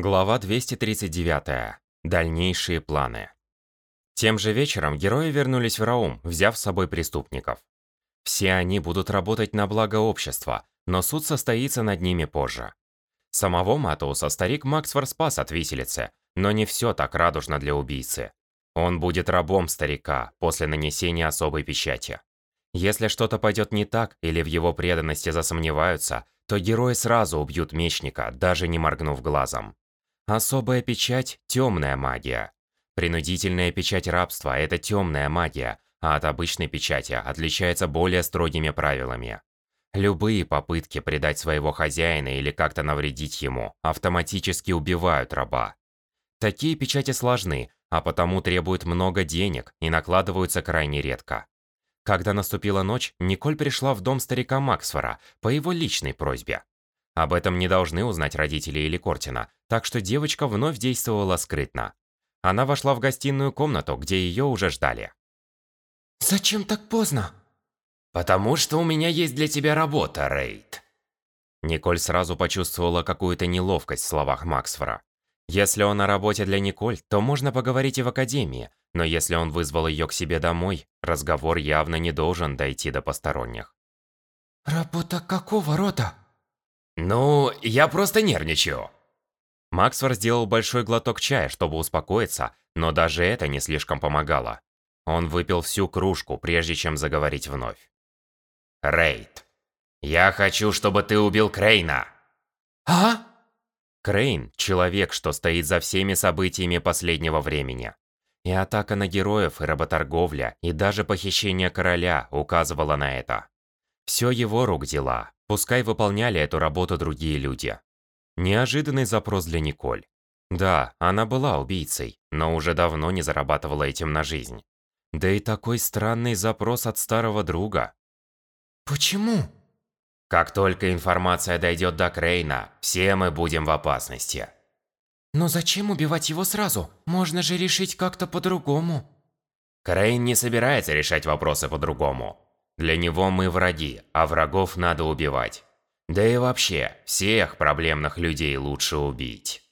Глава 239. Дальнейшие планы. Тем же вечером герои вернулись в Раум, взяв с собой преступников. Все они будут работать на благо общества, но суд состоится над ними позже. Самого Матуса старик Максфор спас от виселицы, но не все так радужно для убийцы. Он будет рабом старика после нанесения особой печати. Если что-то пойдет не так или в его преданности засомневаются, то герои сразу убьют мечника, даже не моргнув глазом. Особая печать – темная магия. Принудительная печать рабства – это темная магия, а от обычной печати отличается более строгими правилами. Любые попытки предать своего хозяина или как-то навредить ему автоматически убивают раба. Такие печати сложны, а потому требуют много денег и накладываются крайне редко. Когда наступила ночь, Николь пришла в дом старика Максфора по его личной просьбе. Об этом не должны узнать родители или Кортина, так что девочка вновь действовала скрытно. Она вошла в гостиную комнату, где ее уже ждали. «Зачем так поздно?» «Потому что у меня есть для тебя работа, Рейд». Николь сразу почувствовала какую-то неловкость в словах Максфора. Если он на работе для Николь, то можно поговорить и в академии, но если он вызвал ее к себе домой, разговор явно не должен дойти до посторонних. «Работа какого рода?» «Ну, я просто нервничаю». Максфор сделал большой глоток чая, чтобы успокоиться, но даже это не слишком помогало. Он выпил всю кружку, прежде чем заговорить вновь. «Рейд, я хочу, чтобы ты убил Крейна!» «А?» Крейн – человек, что стоит за всеми событиями последнего времени. И атака на героев, и работорговля, и даже похищение короля указывала на это. Все его рук дела, Пускай выполняли эту работу другие люди. Неожиданный запрос для Николь. Да, она была убийцей, но уже давно не зарабатывала этим на жизнь. Да и такой странный запрос от старого друга. Почему? Как только информация дойдет до Крейна, все мы будем в опасности. Но зачем убивать его сразу? Можно же решить как-то по-другому. Крейн не собирается решать вопросы по-другому. Для него мы враги, а врагов надо убивать. Да и вообще, всех проблемных людей лучше убить.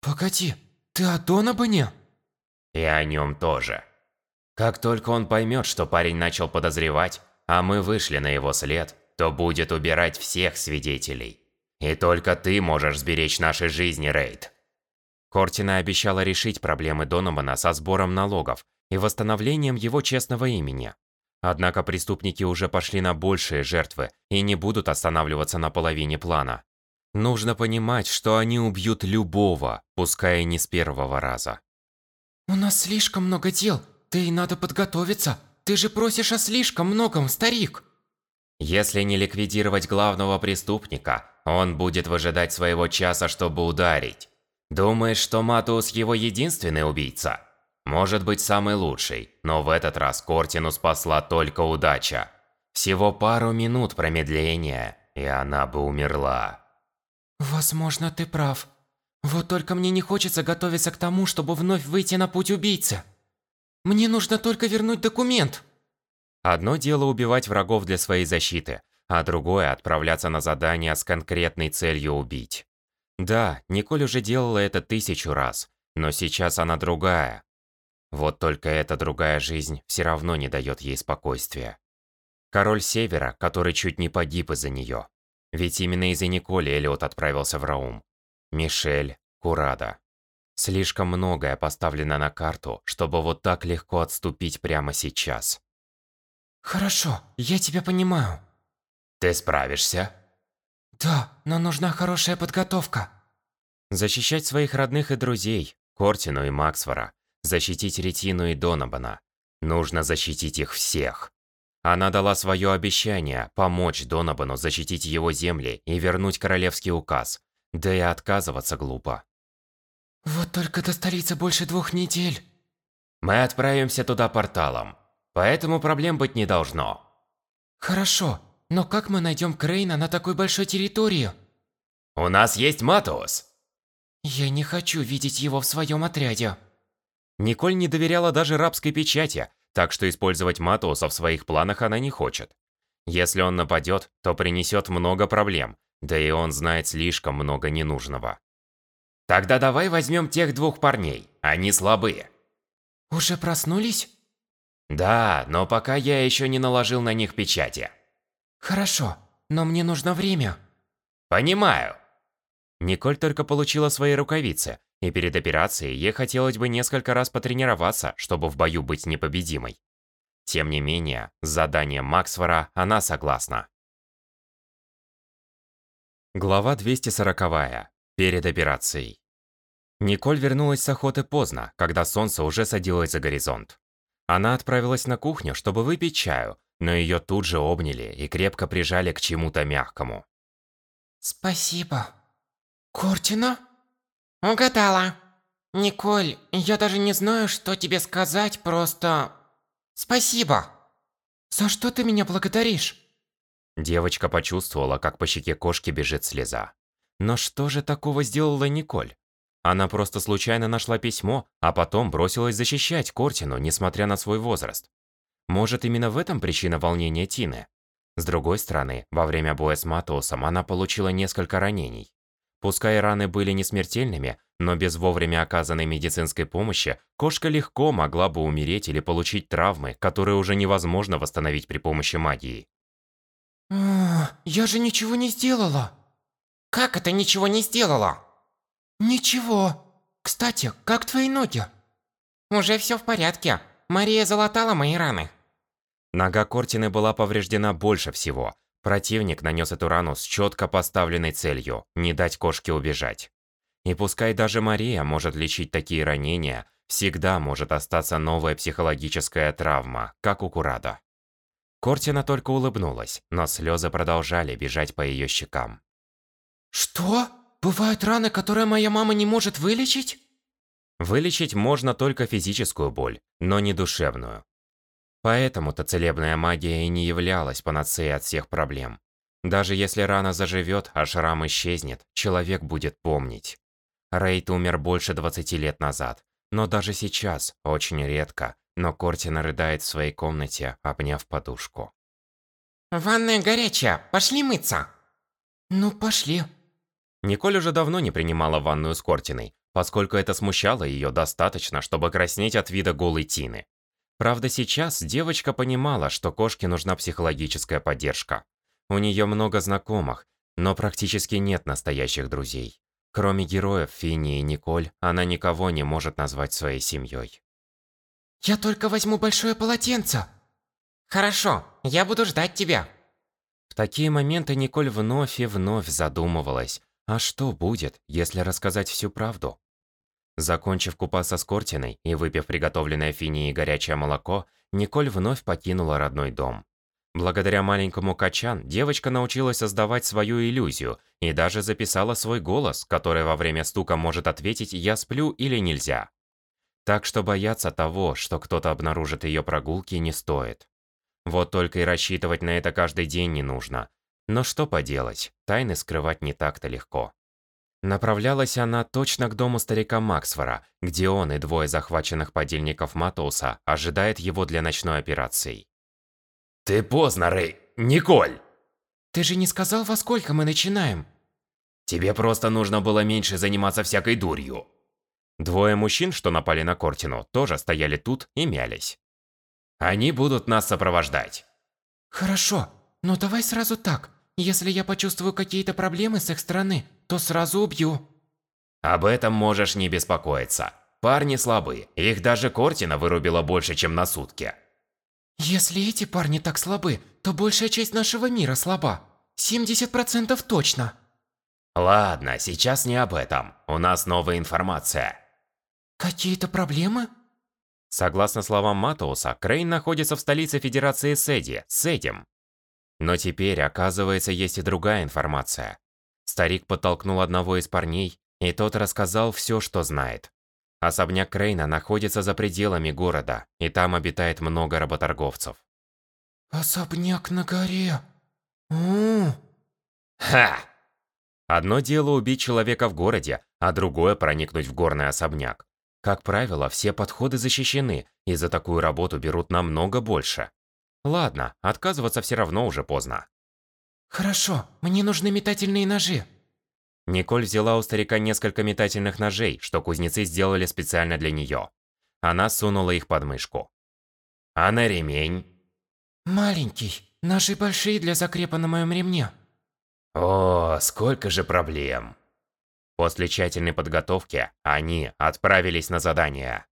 Погоди, ты о Донабане? И о нем тоже. Как только он поймет, что парень начал подозревать, а мы вышли на его след, то будет убирать всех свидетелей. И только ты можешь сберечь наши жизни, Рейд. Кортина обещала решить проблемы Донабана со сбором налогов и восстановлением его честного имени. Однако преступники уже пошли на большие жертвы и не будут останавливаться на половине плана. Нужно понимать, что они убьют любого, пускай и не с первого раза. «У нас слишком много дел, да и надо подготовиться. Ты же просишь о слишком многом, старик!» Если не ликвидировать главного преступника, он будет выжидать своего часа, чтобы ударить. Думаешь, что Матус его единственный убийца? Может быть, самый лучший, но в этот раз Кортину спасла только удача. Всего пару минут промедления, и она бы умерла. Возможно, ты прав. Вот только мне не хочется готовиться к тому, чтобы вновь выйти на путь убийцы. Мне нужно только вернуть документ. Одно дело убивать врагов для своей защиты, а другое отправляться на задание с конкретной целью убить. Да, Николь уже делала это тысячу раз, но сейчас она другая. Вот только эта другая жизнь все равно не дает ей спокойствия. Король Севера, который чуть не погиб из-за нее. Ведь именно из-за Николи Элиот отправился в Раум. Мишель, Курада. Слишком многое поставлено на карту, чтобы вот так легко отступить прямо сейчас. Хорошо, я тебя понимаю. Ты справишься? Да, но нужна хорошая подготовка. Защищать своих родных и друзей, Кортину и Максвора, защитить Ретину и Донабана. Нужно защитить их всех. Она дала свое обещание помочь Донабану защитить его земли и вернуть королевский указ. Да и отказываться глупо. Вот только до столицы больше двух недель. Мы отправимся туда порталом, поэтому проблем быть не должно. Хорошо, но как мы найдем Крейна на такой большой территории? У нас есть Матус. Я не хочу видеть его в своем отряде. Николь не доверяла даже рабской печати, так что использовать Матуса в своих планах она не хочет. Если он нападет, то принесет много проблем, да и он знает слишком много ненужного. Тогда давай возьмем тех двух парней, они слабые. Уже проснулись? Да, но пока я еще не наложил на них печати. Хорошо, но мне нужно время. Понимаю. Николь только получила свои рукавицы, и перед операцией ей хотелось бы несколько раз потренироваться, чтобы в бою быть непобедимой. Тем не менее, с заданием Максвара она согласна. Глава 240. Перед операцией. Николь вернулась с охоты поздно, когда солнце уже садилось за горизонт. Она отправилась на кухню, чтобы выпить чаю, но ее тут же обняли и крепко прижали к чему-то мягкому. Спасибо. Кортина? Угадала. Николь, я даже не знаю, что тебе сказать, просто... Спасибо. За что ты меня благодаришь? Девочка почувствовала, как по щеке кошки бежит слеза. Но что же такого сделала Николь? Она просто случайно нашла письмо, а потом бросилась защищать Кортину, несмотря на свой возраст. Может, именно в этом причина волнения Тины? С другой стороны, во время боя с Матоусом она получила несколько ранений. Пускай раны были не смертельными, но без вовремя оказанной медицинской помощи кошка легко могла бы умереть или получить травмы, которые уже невозможно восстановить при помощи магии. Я же ничего не сделала. Как это ничего не сделала? Ничего. Кстати, как твои ноги? Уже все в порядке. Мария залатала мои раны. Нога Кортины была повреждена больше всего. Противник нанес эту рану с четко поставленной целью – не дать кошке убежать. И пускай даже Мария может лечить такие ранения, всегда может остаться новая психологическая травма, как у Курада. Кортина только улыбнулась, но слезы продолжали бежать по ее щекам. «Что? Бывают раны, которые моя мама не может вылечить?» Вылечить можно только физическую боль, но не душевную. Поэтому-то целебная магия и не являлась панацеей от всех проблем. Даже если рана заживет, а шрам исчезнет, человек будет помнить. Рейд умер больше 20 лет назад, но даже сейчас, очень редко, но Кортина рыдает в своей комнате, обняв подушку. «Ванная горячая, пошли мыться!» «Ну, пошли!» Николь уже давно не принимала ванную с Кортиной, поскольку это смущало ее достаточно, чтобы краснеть от вида голой Тины. Правда, сейчас девочка понимала, что кошке нужна психологическая поддержка. У нее много знакомых, но практически нет настоящих друзей. Кроме героев Финни и Николь, она никого не может назвать своей семьей. «Я только возьму большое полотенце!» «Хорошо, я буду ждать тебя!» В такие моменты Николь вновь и вновь задумывалась, а что будет, если рассказать всю правду? Закончив купаться с Кортиной и выпив приготовленное Фини и горячее молоко, Николь вновь покинула родной дом. Благодаря маленькому Качан девочка научилась создавать свою иллюзию и даже записала свой голос, который во время стука может ответить «я сплю» или «нельзя». Так что бояться того, что кто-то обнаружит ее прогулки, не стоит. Вот только и рассчитывать на это каждый день не нужно. Но что поделать, тайны скрывать не так-то легко. Направлялась она точно к дому старика Максфора, где он и двое захваченных подельников Матоуса ожидает его для ночной операции. «Ты поздно, Рэй! Николь!» «Ты же не сказал, во сколько мы начинаем?» «Тебе просто нужно было меньше заниматься всякой дурью!» Двое мужчин, что напали на Кортину, тоже стояли тут и мялись. «Они будут нас сопровождать!» «Хорошо, но давай сразу так. Если я почувствую какие-то проблемы с их стороны, то сразу убью. Об этом можешь не беспокоиться. Парни слабы, их даже Кортина вырубила больше, чем на сутки. Если эти парни так слабы, то большая часть нашего мира слаба. 70% точно. Ладно, сейчас не об этом. У нас новая информация. Какие-то проблемы? Согласно словам Матоуса, Крейн находится в столице Федерации Седи, Седим. Но теперь, оказывается, есть и другая информация. Старик подтолкнул одного из парней, и тот рассказал все, что знает. Особняк Крейна находится за пределами города, и там обитает много работорговцев. Особняк на горе. О. Ха! Одно дело убить человека в городе, а другое проникнуть в горный особняк. Как правило, все подходы защищены, и за такую работу берут намного больше. Ладно, отказываться все равно уже поздно. Хорошо, мне нужны метательные ножи. Николь взяла у старика несколько метательных ножей, что кузнецы сделали специально для нее. Она сунула их под мышку. «А на ремень?» «Маленький. Ножи большие для закрепа на моем ремне». «О, сколько же проблем!» После тщательной подготовки они отправились на задание.